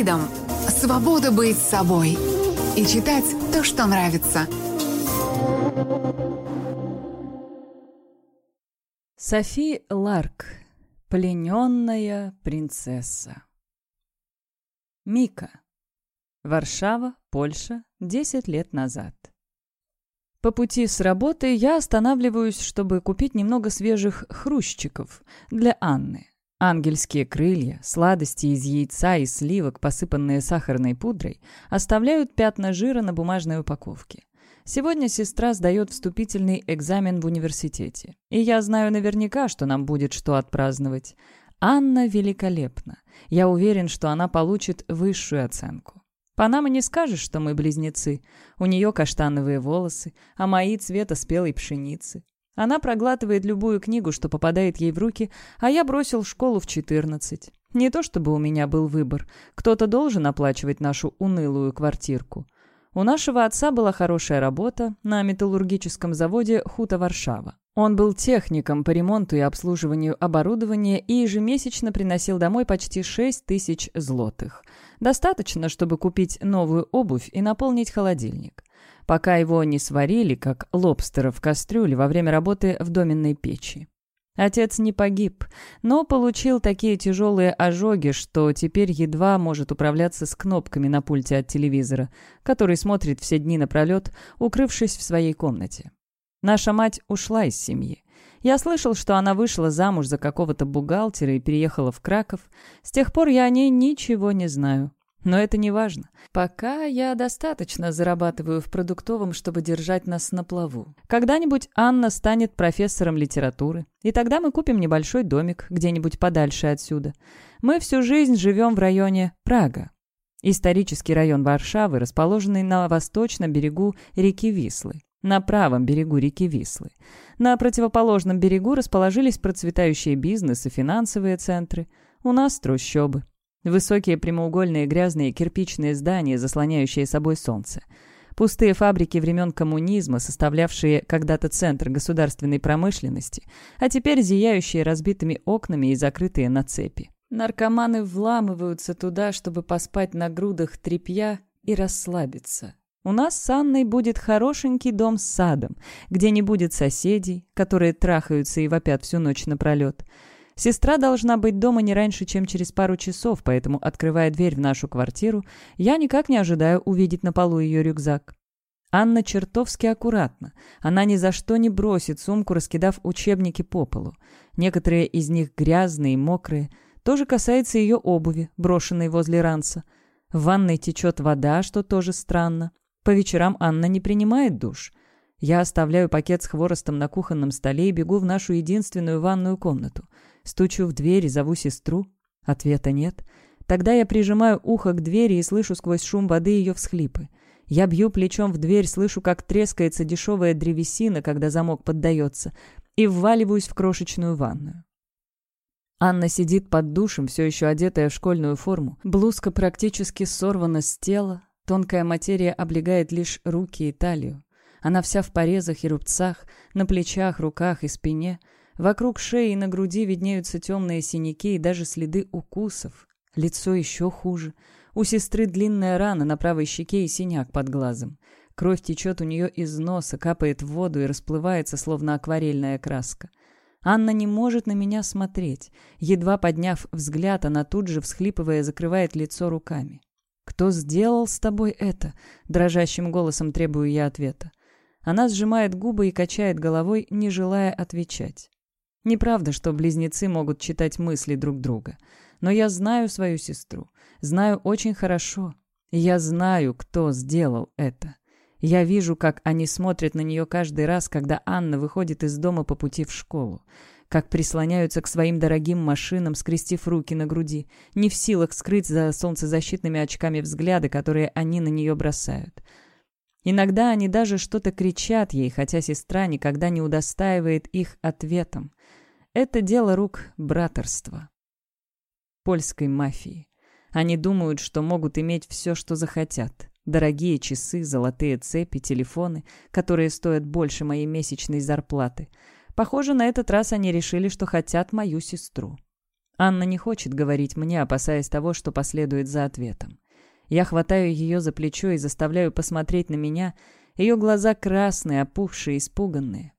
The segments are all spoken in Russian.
Freedom – свобода быть собой и читать то, что нравится. Софи Ларк. Плененная принцесса. Мика. Варшава, Польша, 10 лет назад. По пути с работы я останавливаюсь, чтобы купить немного свежих хрущиков для Анны. Ангельские крылья, сладости из яйца и сливок, посыпанные сахарной пудрой, оставляют пятна жира на бумажной упаковке. Сегодня сестра сдает вступительный экзамен в университете. И я знаю наверняка, что нам будет что отпраздновать. Анна великолепна. Я уверен, что она получит высшую оценку. По нам и не скажешь, что мы близнецы. У нее каштановые волосы, а мои цвета спелой пшеницы. Она проглатывает любую книгу, что попадает ей в руки, а я бросил школу в 14. Не то чтобы у меня был выбор. Кто-то должен оплачивать нашу унылую квартирку. У нашего отца была хорошая работа на металлургическом заводе «Хута Варшава». Он был техником по ремонту и обслуживанию оборудования и ежемесячно приносил домой почти 6 тысяч злотых. Достаточно, чтобы купить новую обувь и наполнить холодильник. Пока его не сварили, как лобстера в кастрюле во время работы в доменной печи. Отец не погиб, но получил такие тяжелые ожоги, что теперь едва может управляться с кнопками на пульте от телевизора, который смотрит все дни напролет, укрывшись в своей комнате. Наша мать ушла из семьи. Я слышал, что она вышла замуж за какого-то бухгалтера и переехала в Краков. С тех пор я о ней ничего не знаю. Но это не важно. Пока я достаточно зарабатываю в продуктовом, чтобы держать нас на плаву. Когда-нибудь Анна станет профессором литературы, и тогда мы купим небольшой домик где-нибудь подальше отсюда. Мы всю жизнь живем в районе Прага. Исторический район Варшавы, расположенный на восточном берегу реки Вислы на правом берегу реки Вислы. На противоположном берегу расположились процветающие бизнес и финансовые центры. У нас трущобы. Высокие прямоугольные грязные кирпичные здания, заслоняющие собой солнце. Пустые фабрики времен коммунизма, составлявшие когда-то центр государственной промышленности, а теперь зияющие разбитыми окнами и закрытые на цепи. Наркоманы вламываются туда, чтобы поспать на грудах тряпья и расслабиться. У нас с Анной будет хорошенький дом с садом, где не будет соседей, которые трахаются и вопят всю ночь напролет. Сестра должна быть дома не раньше, чем через пару часов, поэтому, открывая дверь в нашу квартиру, я никак не ожидаю увидеть на полу ее рюкзак. Анна чертовски аккуратна. Она ни за что не бросит сумку, раскидав учебники по полу. Некоторые из них грязные и мокрые. Тоже касается ее обуви, брошенной возле ранца. В ванной течет вода, что тоже странно. По вечерам Анна не принимает душ. Я оставляю пакет с хворостом на кухонном столе и бегу в нашу единственную ванную комнату. Стучу в дверь и зову сестру. Ответа нет. Тогда я прижимаю ухо к двери и слышу сквозь шум воды ее всхлипы. Я бью плечом в дверь, слышу, как трескается дешевая древесина, когда замок поддается, и вваливаюсь в крошечную ванную. Анна сидит под душем, все еще одетая в школьную форму. Блузка практически сорвана с тела, Тонкая материя облегает лишь руки и талию. Она вся в порезах и рубцах, на плечах, руках и спине. Вокруг шеи и на груди виднеются темные синяки и даже следы укусов. Лицо еще хуже. У сестры длинная рана на правой щеке и синяк под глазом. Кровь течет у нее из носа, капает в воду и расплывается, словно акварельная краска. Анна не может на меня смотреть. Едва подняв взгляд, она тут же, всхлипывая, закрывает лицо руками. «Кто сделал с тобой это?» — дрожащим голосом требую я ответа. Она сжимает губы и качает головой, не желая отвечать. Неправда, что близнецы могут читать мысли друг друга. Но я знаю свою сестру. Знаю очень хорошо. Я знаю, кто сделал это. Я вижу, как они смотрят на нее каждый раз, когда Анна выходит из дома по пути в школу как прислоняются к своим дорогим машинам, скрестив руки на груди, не в силах скрыть за солнцезащитными очками взгляды, которые они на нее бросают. Иногда они даже что-то кричат ей, хотя сестра никогда не удостаивает их ответом. Это дело рук братерства. Польской мафии. Они думают, что могут иметь все, что захотят. Дорогие часы, золотые цепи, телефоны, которые стоят больше моей месячной зарплаты — Похоже, на этот раз они решили, что хотят мою сестру. Анна не хочет говорить мне, опасаясь того, что последует за ответом. Я хватаю ее за плечо и заставляю посмотреть на меня. Ее глаза красные, опухшие, испуганные.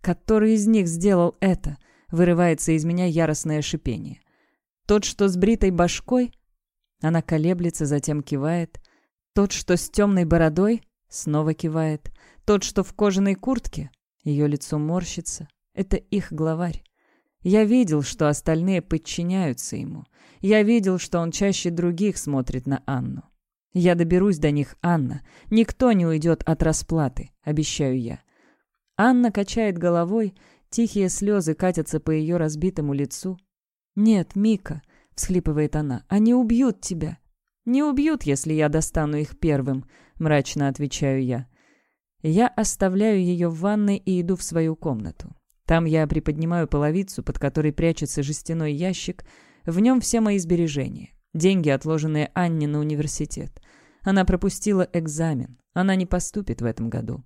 «Который из них сделал это?» — вырывается из меня яростное шипение. «Тот, что с бритой башкой?» Она колеблется, затем кивает. «Тот, что с темной бородой?» Снова кивает. «Тот, что в кожаной куртке?» Ее лицо морщится. Это их главарь. Я видел, что остальные подчиняются ему. Я видел, что он чаще других смотрит на Анну. Я доберусь до них, Анна. Никто не уйдет от расплаты, обещаю я. Анна качает головой, тихие слезы катятся по ее разбитому лицу. «Нет, Мика», — всхлипывает она, — «они убьют тебя». «Не убьют, если я достану их первым», — мрачно отвечаю я. Я оставляю ее в ванной и иду в свою комнату. Там я приподнимаю половицу, под которой прячется жестяной ящик. В нем все мои сбережения. Деньги, отложенные Анне на университет. Она пропустила экзамен. Она не поступит в этом году.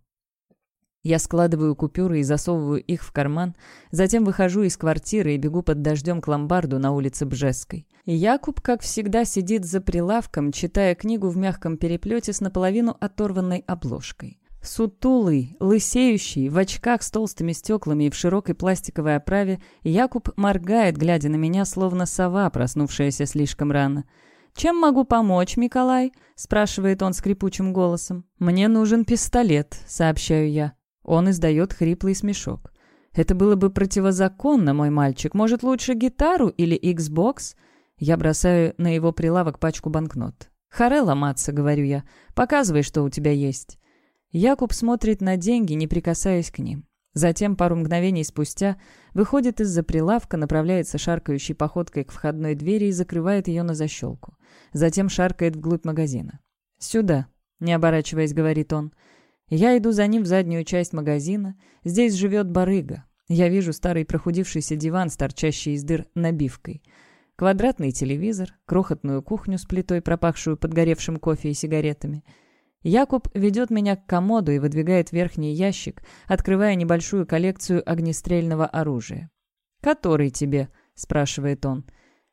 Я складываю купюры и засовываю их в карман, затем выхожу из квартиры и бегу под дождем к ломбарду на улице Бжеской. Якуб, как всегда, сидит за прилавком, читая книгу в мягком переплете с наполовину оторванной обложкой. Сутулый, лысеющий, в очках с толстыми стеклами и в широкой пластиковой оправе, Якуб моргает, глядя на меня, словно сова, проснувшаяся слишком рано. «Чем могу помочь, Миколай?» – спрашивает он скрипучим голосом. «Мне нужен пистолет», – сообщаю я. Он издает хриплый смешок. «Это было бы противозаконно, мой мальчик. Может, лучше гитару или Xbox?» Я бросаю на его прилавок пачку банкнот. «Харе ломаться», — говорю я. «Показывай, что у тебя есть». Якуб смотрит на деньги, не прикасаясь к ним. Затем, пару мгновений спустя, выходит из-за прилавка, направляется шаркающей походкой к входной двери и закрывает ее на защелку. Затем шаркает вглубь магазина. «Сюда», — не оборачиваясь, говорит он. Я иду за ним в заднюю часть магазина. Здесь живет барыга. Я вижу старый прохудившийся диван, торчащий из дыр набивкой. Квадратный телевизор, крохотную кухню с плитой, пропахшую подгоревшим кофе и сигаретами — Якуб ведет меня к комоду и выдвигает верхний ящик, открывая небольшую коллекцию огнестрельного оружия. «Который тебе?» — спрашивает он.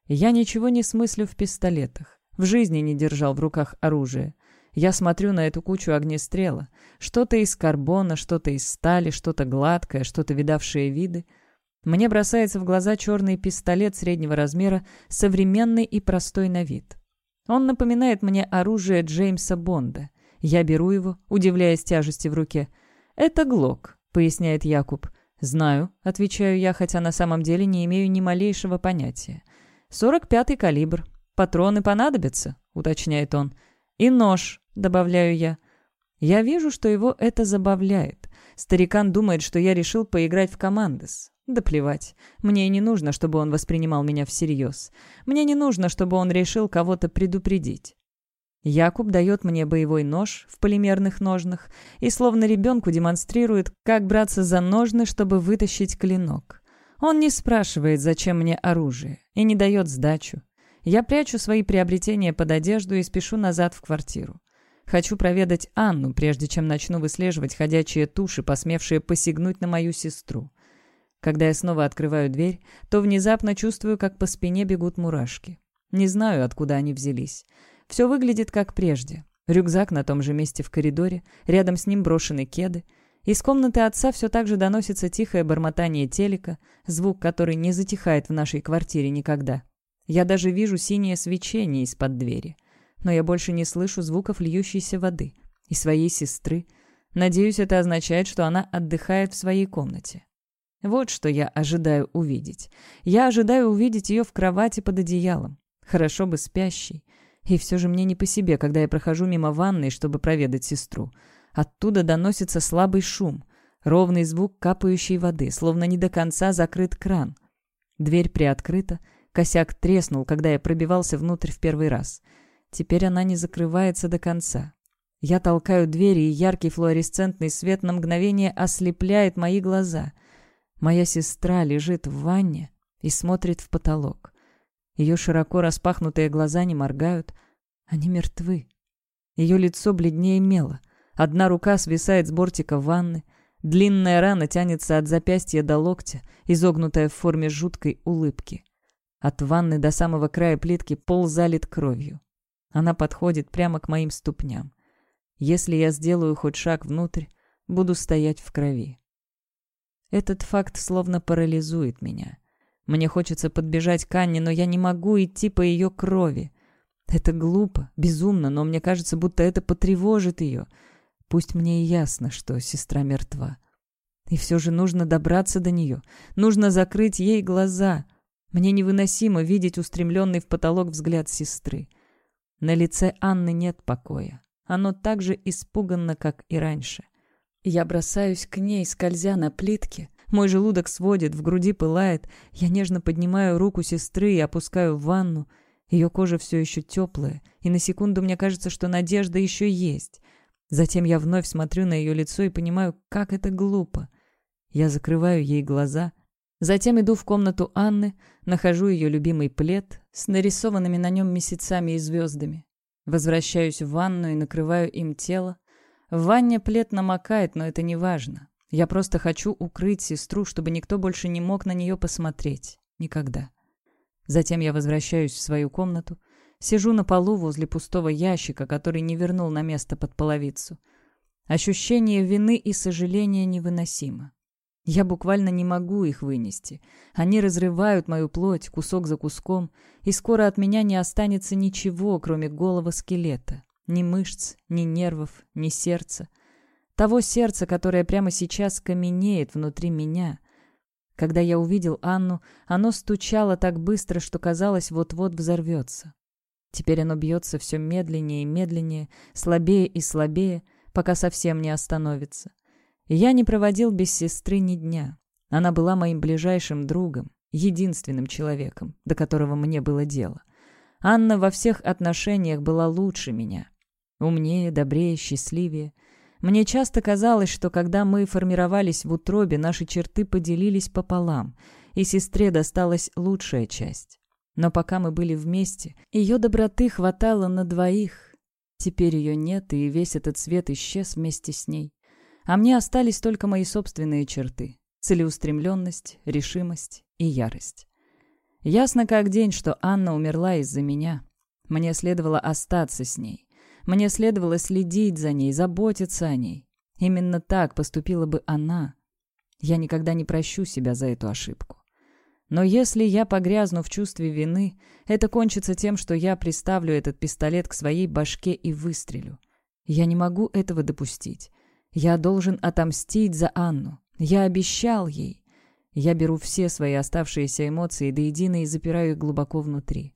«Я ничего не смыслю в пистолетах. В жизни не держал в руках оружие. Я смотрю на эту кучу огнестрела. Что-то из карбона, что-то из стали, что-то гладкое, что-то видавшее виды. Мне бросается в глаза черный пистолет среднего размера, современный и простой на вид. Он напоминает мне оружие Джеймса Бонда. Я беру его, удивляясь тяжести в руке. «Это Глок», — поясняет Якуб. «Знаю», — отвечаю я, хотя на самом деле не имею ни малейшего понятия. «Сорок пятый калибр. Патроны понадобятся», — уточняет он. «И нож», — добавляю я. Я вижу, что его это забавляет. Старикан думает, что я решил поиграть в командос. Да плевать. Мне не нужно, чтобы он воспринимал меня всерьез. Мне не нужно, чтобы он решил кого-то предупредить. Якуб дает мне боевой нож в полимерных ножнах и словно ребенку демонстрирует, как браться за ножны, чтобы вытащить клинок. Он не спрашивает, зачем мне оружие, и не дает сдачу. Я прячу свои приобретения под одежду и спешу назад в квартиру. Хочу проведать Анну, прежде чем начну выслеживать ходячие туши, посмевшие посягнуть на мою сестру. Когда я снова открываю дверь, то внезапно чувствую, как по спине бегут мурашки. Не знаю, откуда они взялись. Все выглядит как прежде. Рюкзак на том же месте в коридоре, рядом с ним брошены кеды. Из комнаты отца все так же доносится тихое бормотание телека, звук, который не затихает в нашей квартире никогда. Я даже вижу синее свечение из-под двери. Но я больше не слышу звуков льющейся воды. И своей сестры. Надеюсь, это означает, что она отдыхает в своей комнате. Вот что я ожидаю увидеть. Я ожидаю увидеть ее в кровати под одеялом. Хорошо бы спящей. И все же мне не по себе, когда я прохожу мимо ванной, чтобы проведать сестру. Оттуда доносится слабый шум, ровный звук капающей воды, словно не до конца закрыт кран. Дверь приоткрыта, косяк треснул, когда я пробивался внутрь в первый раз. Теперь она не закрывается до конца. Я толкаю двери, и яркий флуоресцентный свет на мгновение ослепляет мои глаза. Моя сестра лежит в ванне и смотрит в потолок. Ее широко распахнутые глаза не моргают. Они мертвы. Ее лицо бледнее мела. Одна рука свисает с бортика ванны. Длинная рана тянется от запястья до локтя, изогнутая в форме жуткой улыбки. От ванны до самого края плитки пол залит кровью. Она подходит прямо к моим ступням. Если я сделаю хоть шаг внутрь, буду стоять в крови. Этот факт словно парализует меня. Мне хочется подбежать к Анне, но я не могу идти по ее крови. Это глупо, безумно, но мне кажется, будто это потревожит ее. Пусть мне и ясно, что сестра мертва. И все же нужно добраться до нее. Нужно закрыть ей глаза. Мне невыносимо видеть устремленный в потолок взгляд сестры. На лице Анны нет покоя. Оно так же испуганно, как и раньше. Я бросаюсь к ней, скользя на плитке. Мой желудок сводит, в груди пылает. Я нежно поднимаю руку сестры и опускаю в ванну. Ее кожа все еще теплая, и на секунду мне кажется, что надежда еще есть. Затем я вновь смотрю на ее лицо и понимаю, как это глупо. Я закрываю ей глаза. Затем иду в комнату Анны, нахожу ее любимый плед с нарисованными на нем месяцами и звездами. Возвращаюсь в ванну и накрываю им тело. В ванне плед намокает, но это не важно. Я просто хочу укрыть сестру, чтобы никто больше не мог на нее посмотреть. Никогда. Затем я возвращаюсь в свою комнату, сижу на полу возле пустого ящика, который не вернул на место под половицу. Ощущение вины и сожаления невыносимо. Я буквально не могу их вынести. Они разрывают мою плоть кусок за куском, и скоро от меня не останется ничего, кроме голого скелета. Ни мышц, ни нервов, ни сердца. Того сердца, которое прямо сейчас каменеет внутри меня. Когда я увидел Анну, оно стучало так быстро, что казалось, вот-вот взорвется. Теперь оно бьется все медленнее и медленнее, слабее и слабее, пока совсем не остановится. Я не проводил без сестры ни дня. Она была моим ближайшим другом, единственным человеком, до которого мне было дело. Анна во всех отношениях была лучше меня. Умнее, добрее, счастливее. Мне часто казалось, что когда мы формировались в утробе, наши черты поделились пополам, и сестре досталась лучшая часть. Но пока мы были вместе, ее доброты хватало на двоих. Теперь ее нет, и весь этот свет исчез вместе с ней. А мне остались только мои собственные черты — целеустремленность, решимость и ярость. Ясно как день, что Анна умерла из-за меня. Мне следовало остаться с ней. Мне следовало следить за ней, заботиться о ней. Именно так поступила бы она. Я никогда не прощу себя за эту ошибку. Но если я погрязну в чувстве вины, это кончится тем, что я приставлю этот пистолет к своей башке и выстрелю. Я не могу этого допустить. Я должен отомстить за Анну. Я обещал ей. Я беру все свои оставшиеся эмоции до единой и запираю их глубоко внутри.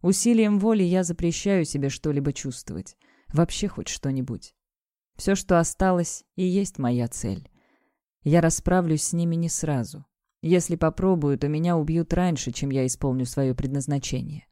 Усилием воли я запрещаю себе что-либо чувствовать. Вообще хоть что-нибудь. Все, что осталось, и есть моя цель. Я расправлюсь с ними не сразу. Если попробую, то меня убьют раньше, чем я исполню свое предназначение.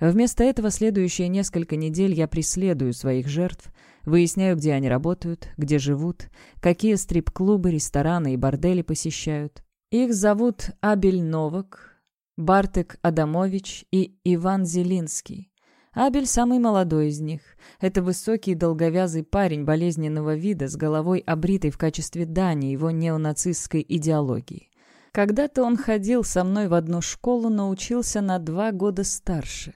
Вместо этого следующие несколько недель я преследую своих жертв, выясняю, где они работают, где живут, какие стрип-клубы, рестораны и бордели посещают. Их зовут Абель Новак, Бартек Адамович и Иван Зелинский. Абель самый молодой из них. Это высокий долговязый парень болезненного вида с головой обритой в качестве дани его неонацистской идеологии. Когда-то он ходил со мной в одну школу, но учился на два года старше.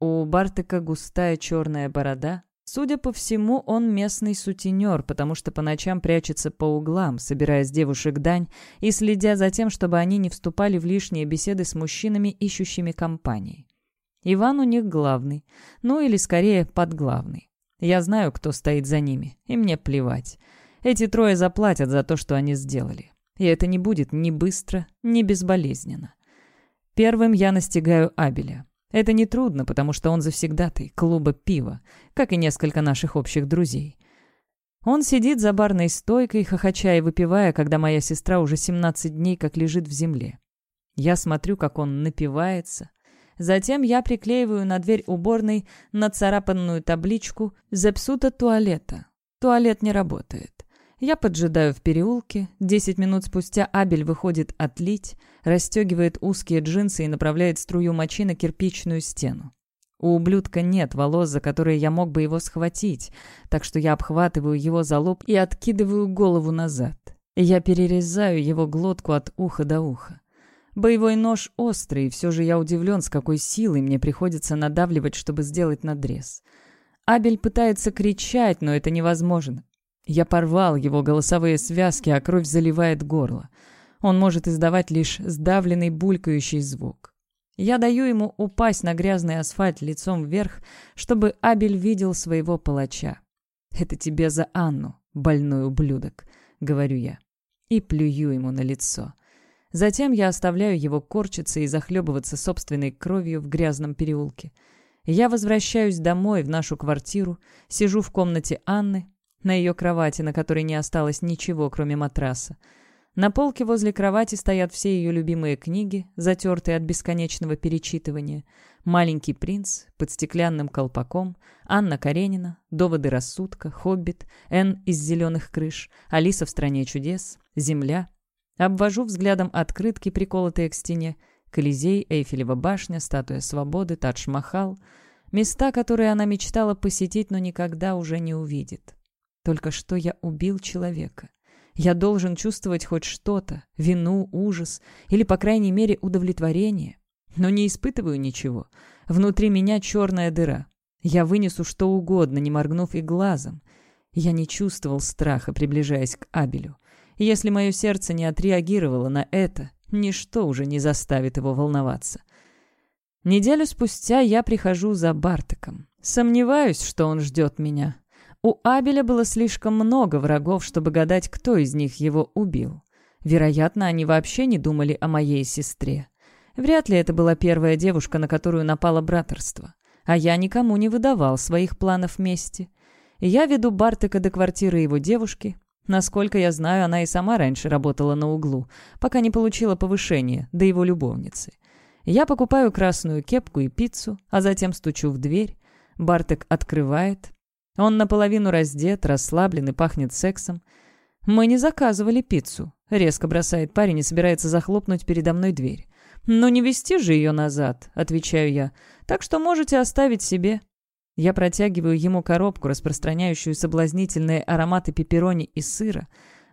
У Бартека густая черная борода. Судя по всему, он местный сутенер, потому что по ночам прячется по углам, собирая с девушек дань и следя за тем, чтобы они не вступали в лишние беседы с мужчинами, ищущими компании. Иван у них главный, ну или скорее подглавный. Я знаю, кто стоит за ними, и мне плевать. Эти трое заплатят за то, что они сделали. И это не будет ни быстро, ни безболезненно. Первым я настигаю Абеля. Это нетрудно, потому что он завсегдатый клуба пива, как и несколько наших общих друзей. Он сидит за барной стойкой, хохоча и выпивая, когда моя сестра уже 17 дней как лежит в земле. Я смотрю, как он напивается. Затем я приклеиваю на дверь уборной нацарапанную табличку «Зепсута туалета». Туалет не работает. Я поджидаю в переулке. Десять минут спустя Абель выходит отлить, расстегивает узкие джинсы и направляет струю мочи на кирпичную стену. У ублюдка нет волос, за которые я мог бы его схватить, так что я обхватываю его за лоб и откидываю голову назад. Я перерезаю его глотку от уха до уха. Боевой нож острый, и все же я удивлен, с какой силой мне приходится надавливать, чтобы сделать надрез. Абель пытается кричать, но это невозможно. Я порвал его голосовые связки, а кровь заливает горло. Он может издавать лишь сдавленный булькающий звук. Я даю ему упасть на грязный асфальт лицом вверх, чтобы Абель видел своего палача. «Это тебе за Анну, больной ублюдок», — говорю я. И плюю ему на лицо. Затем я оставляю его корчиться и захлебываться собственной кровью в грязном переулке. Я возвращаюсь домой, в нашу квартиру, сижу в комнате Анны, на ее кровати, на которой не осталось ничего, кроме матраса. На полке возле кровати стоят все ее любимые книги, затертые от бесконечного перечитывания. «Маленький принц», «Под стеклянным колпаком», «Анна Каренина», «Доводы рассудка», «Хоббит», «Н из зеленых крыш», «Алиса в стране чудес», «Земля». Обвожу взглядом открытки, приколотые к стене. Колизей, Эйфелева башня, статуя свободы, Тадж-Махал. Места, которые она мечтала посетить, но никогда уже не увидит. Только что я убил человека. Я должен чувствовать хоть что-то, вину, ужас или, по крайней мере, удовлетворение. Но не испытываю ничего. Внутри меня черная дыра. Я вынесу что угодно, не моргнув и глазом. Я не чувствовал страха, приближаясь к Абелю. если мое сердце не отреагировало на это, ничто уже не заставит его волноваться. Неделю спустя я прихожу за Бартаком. Сомневаюсь, что он ждет меня. У Абеля было слишком много врагов, чтобы гадать, кто из них его убил. Вероятно, они вообще не думали о моей сестре. Вряд ли это была первая девушка, на которую напало братерство. А я никому не выдавал своих планов мести. Я веду Бартека до квартиры его девушки. Насколько я знаю, она и сама раньше работала на углу, пока не получила повышение до его любовницы. Я покупаю красную кепку и пиццу, а затем стучу в дверь. Бартек открывает, он наполовину раздет, расслаблен и пахнет сексом. «Мы не заказывали пиццу», — резко бросает парень и собирается захлопнуть передо мной дверь. «Ну не вести же ее назад», — отвечаю я. «Так что можете оставить себе». Я протягиваю ему коробку, распространяющую соблазнительные ароматы пепперони и сыра.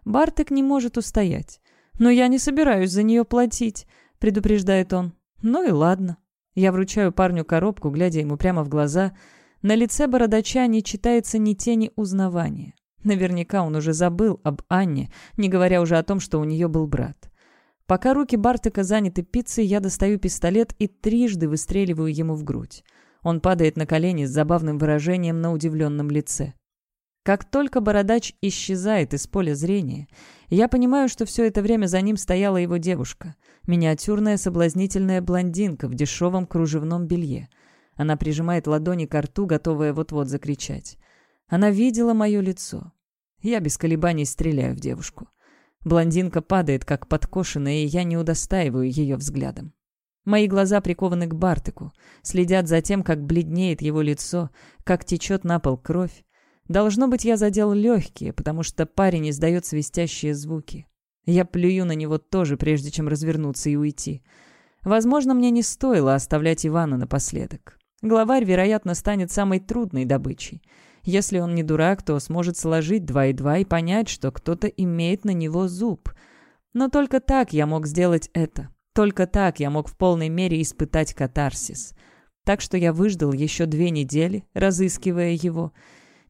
Бартек не может устоять. «Но я не собираюсь за нее платить», — предупреждает он. «Ну и ладно». Я вручаю парню коробку, глядя ему прямо в глаза — на лице бородача не читается ни тени узнавания. Наверняка он уже забыл об Анне, не говоря уже о том, что у нее был брат. Пока руки Бартека заняты пиццей, я достаю пистолет и трижды выстреливаю ему в грудь. Он падает на колени с забавным выражением на удивленном лице. Как только бородач исчезает из поля зрения, я понимаю, что все это время за ним стояла его девушка, миниатюрная соблазнительная блондинка в дешевом кружевном белье — она прижимает ладони к рту, готовая вот-вот закричать. Она видела мое лицо. Я без колебаний стреляю в девушку. Блондинка падает, как подкошенная, и я не удостаиваю ее взглядом. Мои глаза прикованы к Бартыку, следят за тем, как бледнеет его лицо, как течет на пол кровь. Должно быть, я задел легкие, потому что парень издает свистящие звуки. Я плюю на него тоже, прежде чем развернуться и уйти. Возможно, мне не стоило оставлять Ивана напоследок. Главарь, вероятно, станет самой трудной добычей. Если он не дурак, то сможет сложить два и два и понять, что кто-то имеет на него зуб. Но только так я мог сделать это. Только так я мог в полной мере испытать катарсис. Так что я выждал еще две недели, разыскивая его.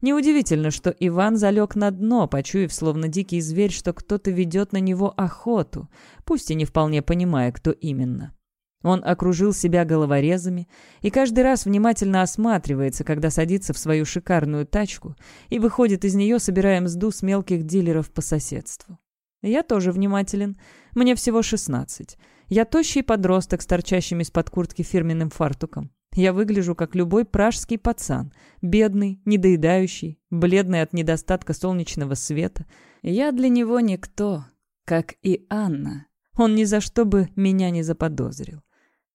Неудивительно, что Иван залег на дно, почуяв, словно дикий зверь, что кто-то ведет на него охоту, пусть и не вполне понимая, кто именно. Он окружил себя головорезами и каждый раз внимательно осматривается, когда садится в свою шикарную тачку и выходит из нее, собирая мзду с мелких дилеров по соседству. Я тоже внимателен. Мне всего 16. Я тощий подросток с торчащим из-под куртки фирменным фартуком. Я выгляжу как любой пражский пацан. Бедный, недоедающий, бледный от недостатка солнечного света. Я для него никто, как и Анна. Он ни за что бы меня не заподозрил.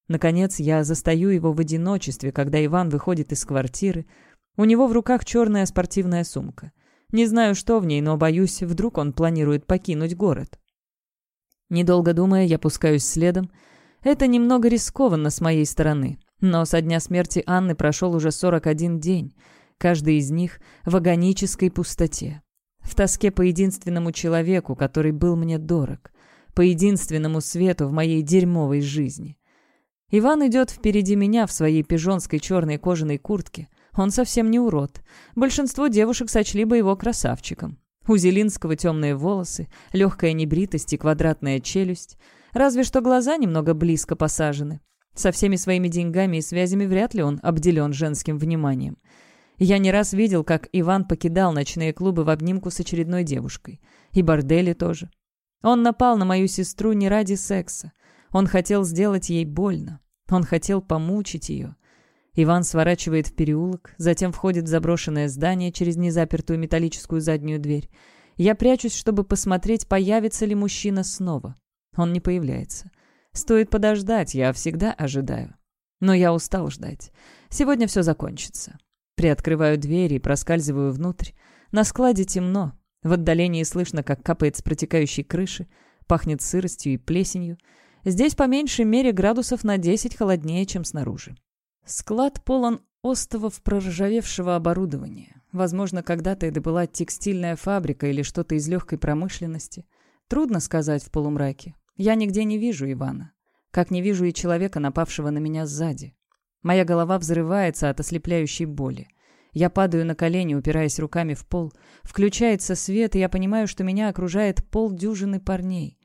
Наконец, я застаю его в одиночестве, когда Иван выходит из квартиры. У него в руках черная спортивная сумка. Не знаю, что в ней, но боюсь, вдруг он планирует покинуть город. Недолго думая, я пускаюсь следом. Это немного рискованно с моей стороны. Но со дня смерти Анны прошел уже 41 день. Каждый из них в агонической пустоте. В тоске по единственному человеку, который был мне дорог. по единственному свету в моей дерьмовой жизни. Иван идет впереди меня в своей пижонской черной кожаной куртке. Он совсем не урод. Большинство девушек сочли бы его красавчиком. У Зелинского темные волосы, легкая небритость и квадратная челюсть. Разве что глаза немного близко посажены. Со всеми своими деньгами и связями вряд ли он обделен женским вниманием. Я не раз видел, как Иван покидал ночные клубы в обнимку с очередной девушкой. И бордели тоже. Он напал на мою сестру не ради секса. Он хотел сделать ей больно. Он хотел помучить ее. Иван сворачивает в переулок, затем входит в заброшенное здание через незапертую металлическую заднюю дверь. Я прячусь, чтобы посмотреть, появится ли мужчина снова. Он не появляется. Стоит подождать, я всегда ожидаю. Но я устал ждать. Сегодня все закончится. Приоткрываю дверь и проскальзываю внутрь. На складе темно. В отдалении слышно, как капает с протекающей крыши. Пахнет сыростью и плесенью. Здесь по меньшей мере градусов на 10 холоднее, чем снаружи. Склад полон остовов проржавевшего оборудования. Возможно, когда-то это была текстильная фабрика или что-то из легкой промышленности. Трудно сказать в полумраке. Я нигде не вижу Ивана. Как не вижу и человека, напавшего на меня сзади. Моя голова взрывается от ослепляющей боли. Я падаю на колени, упираясь руками в пол. Включается свет, и я понимаю, что меня окружает полдюжины парней.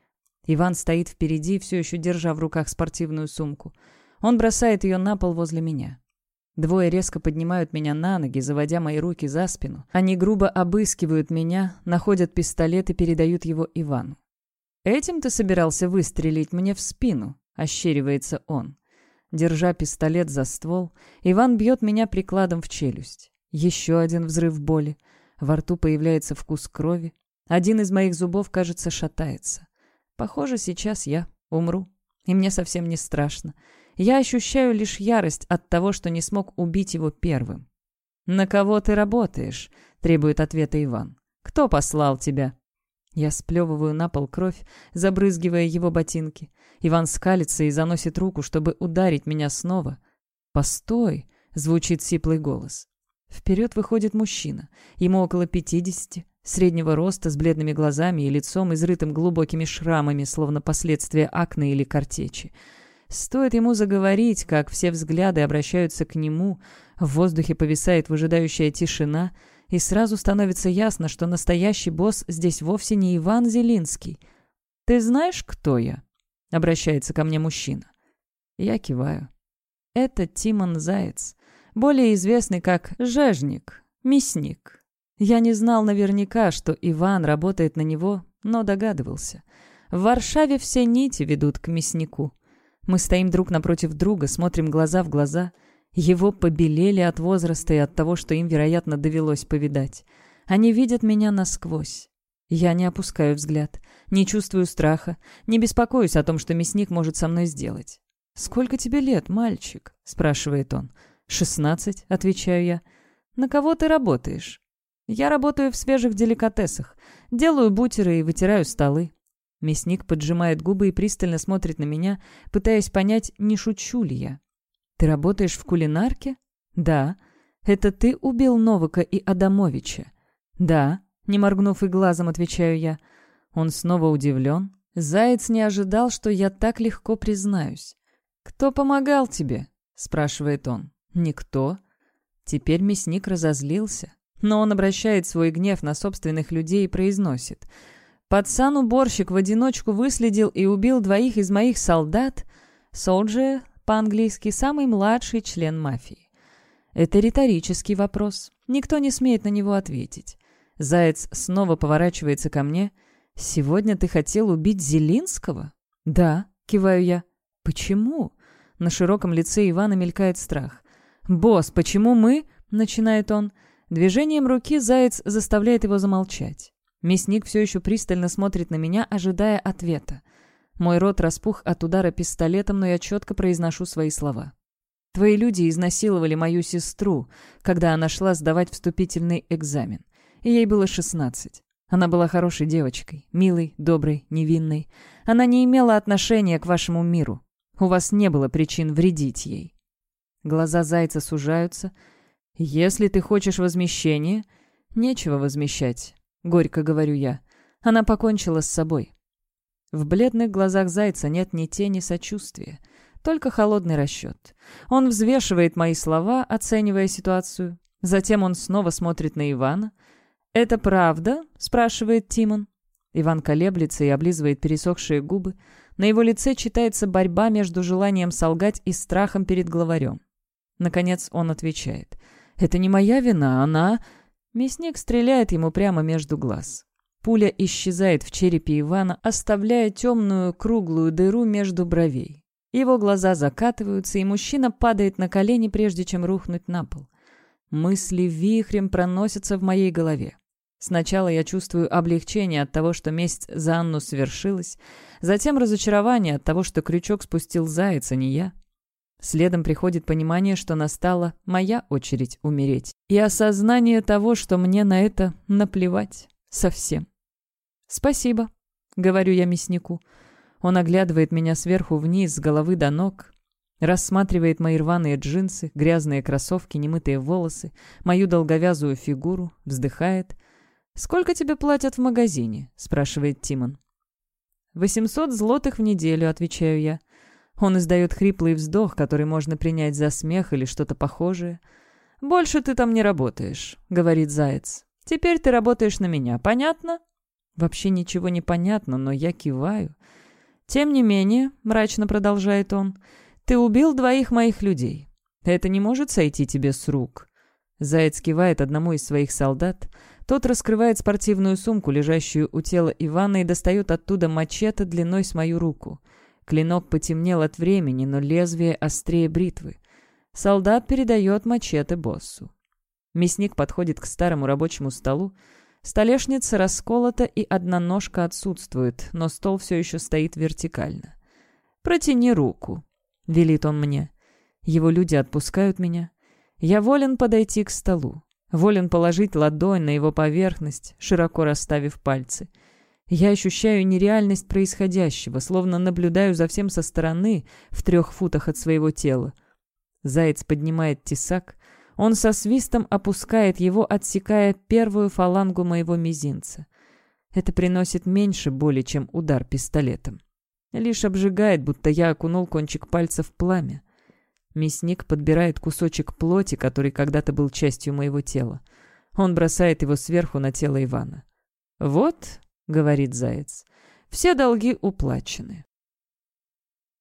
Иван стоит впереди, все еще держа в руках спортивную сумку. Он бросает ее на пол возле меня. Двое резко поднимают меня на ноги, заводя мои руки за спину. Они грубо обыскивают меня, находят пистолет и передают его Ивану. «Этим ты собирался выстрелить мне в спину?» — ощеривается он. Держа пистолет за ствол, Иван бьет меня прикладом в челюсть. Еще один взрыв боли. Во рту появляется вкус крови. Один из моих зубов, кажется, шатается. Похоже, сейчас я умру. И мне совсем не страшно. Я ощущаю лишь ярость от того, что не смог убить его первым. «На кого ты работаешь?» — требует ответа Иван. «Кто послал тебя?» Я сплевываю на пол кровь, забрызгивая его ботинки. Иван скалится и заносит руку, чтобы ударить меня снова. «Постой!» — звучит сиплый голос. Вперед выходит мужчина. Ему около пятидесяти, среднего роста, с бледными глазами и лицом, изрытым глубокими шрамами, словно последствия акне или картечи. Стоит ему заговорить, как все взгляды обращаются к нему, в воздухе повисает выжидающая тишина, и сразу становится ясно, что настоящий босс здесь вовсе не Иван Зелинский. «Ты знаешь, кто я?» — обращается ко мне мужчина. Я киваю. Это Тимон Заяц, более известный как Жежник, мясник. Я не знал наверняка, что Иван работает на него, но догадывался. В Варшаве все нити ведут к мяснику. Мы стоим друг напротив друга, смотрим глаза в глаза. Его побелели от возраста и от того, что им, вероятно, довелось повидать. Они видят меня насквозь. Я не опускаю взгляд, не чувствую страха, не беспокоюсь о том, что мясник может со мной сделать. «Сколько тебе лет, мальчик?» — спрашивает он. «Шестнадцать», — отвечаю я. «На кого ты работаешь?» Я работаю в свежих деликатесах. Делаю бутеры и вытираю столы. Мясник поджимает губы и пристально смотрит на меня, пытаясь понять, не шучу ли я. «Ты работаешь в кулинарке?» «Да». «Это ты убил Новака и Адамовича?» «Да», — не моргнув и глазом, отвечаю я. Он снова удивлен. Заяц не ожидал, что я так легко признаюсь. «Кто помогал тебе?» — спрашивает он. «Никто». Теперь мясник разозлился. Но он обращает свой гнев на собственных людей и произносит. «Пацан-уборщик в одиночку выследил и убил двоих из моих солдат. Солджи, по-английски, самый младший член мафии». Это риторический вопрос. Никто не смеет на него ответить. Заяц снова поворачивается ко мне. «Сегодня ты хотел убить Зелинского?» «Да», — киваю я. «Почему?» На широком лице Ивана мелькает страх. «Босс, почему мы?» — начинает он. Движением руки заяц заставляет его замолчать. Мясник все еще пристально смотрит на меня, ожидая ответа. Мой рот распух от удара пистолетом, но я четко произношу свои слова. «Твои люди изнасиловали мою сестру, когда она шла сдавать вступительный экзамен. И ей было шестнадцать. Она была хорошей девочкой, милой, доброй, невинной. Она не имела отношения к вашему миру. У вас не было причин вредить ей». Глаза зайца сужаются — «Если ты хочешь возмещения, нечего возмещать», — горько говорю я. Она покончила с собой. В бледных глазах зайца нет ни тени сочувствия, только холодный расчет. Он взвешивает мои слова, оценивая ситуацию. Затем он снова смотрит на Ивана. «Это правда?» — спрашивает Тимон. Иван колеблется и облизывает пересохшие губы. На его лице читается борьба между желанием солгать и страхом перед главарем. Наконец он отвечает. «Это не моя вина, она...» Мясник стреляет ему прямо между глаз. Пуля исчезает в черепе Ивана, оставляя темную круглую дыру между бровей. Его глаза закатываются, и мужчина падает на колени, прежде чем рухнуть на пол. Мысли вихрем проносятся в моей голове. Сначала я чувствую облегчение от того, что месть за Анну свершилась, затем разочарование от того, что крючок спустил заяц, а не я. Следом приходит понимание, что настала моя очередь умереть, и осознание того, что мне на это наплевать совсем. «Спасибо», — говорю я мяснику. Он оглядывает меня сверху вниз, с головы до ног, рассматривает мои рваные джинсы, грязные кроссовки, немытые волосы, мою долговязую фигуру, вздыхает — «Сколько тебе платят в магазине?» — спрашивает Тимон. «Восемьсот злотых в неделю», — отвечаю я. Он издает хриплый вздох, который можно принять за смех или что-то похожее. «Больше ты там не работаешь», — говорит Заяц. «Теперь ты работаешь на меня, понятно?» Вообще ничего не понятно, но я киваю. «Тем не менее», — мрачно продолжает он, — «ты убил двоих моих людей. Это не может сойти тебе с рук». Заяц кивает одному из своих солдат — тот раскрывает спортивную сумку, лежащую у тела Ивана, и достает оттуда мачете длиной с мою руку. Клинок потемнел от времени, но лезвие острее бритвы. Солдат передает мачете боссу. Мясник подходит к старому рабочему столу. Столешница расколота, и одна ножка отсутствует, но стол все еще стоит вертикально. «Протяни руку», — велит он мне. Его люди отпускают меня. Я волен подойти к столу. Волен положить ладонь на его поверхность, широко расставив пальцы. Я ощущаю нереальность происходящего, словно наблюдаю за всем со стороны, в трех футах от своего тела. Заяц поднимает тесак. Он со свистом опускает его, отсекая первую фалангу моего мизинца. Это приносит меньше боли, чем удар пистолетом. Лишь обжигает, будто я окунул кончик пальца в пламя. Мясник подбирает кусочек плоти, который когда-то был частью моего тела. Он бросает его сверху на тело Ивана. «Вот», — говорит Заяц, — «все долги уплачены».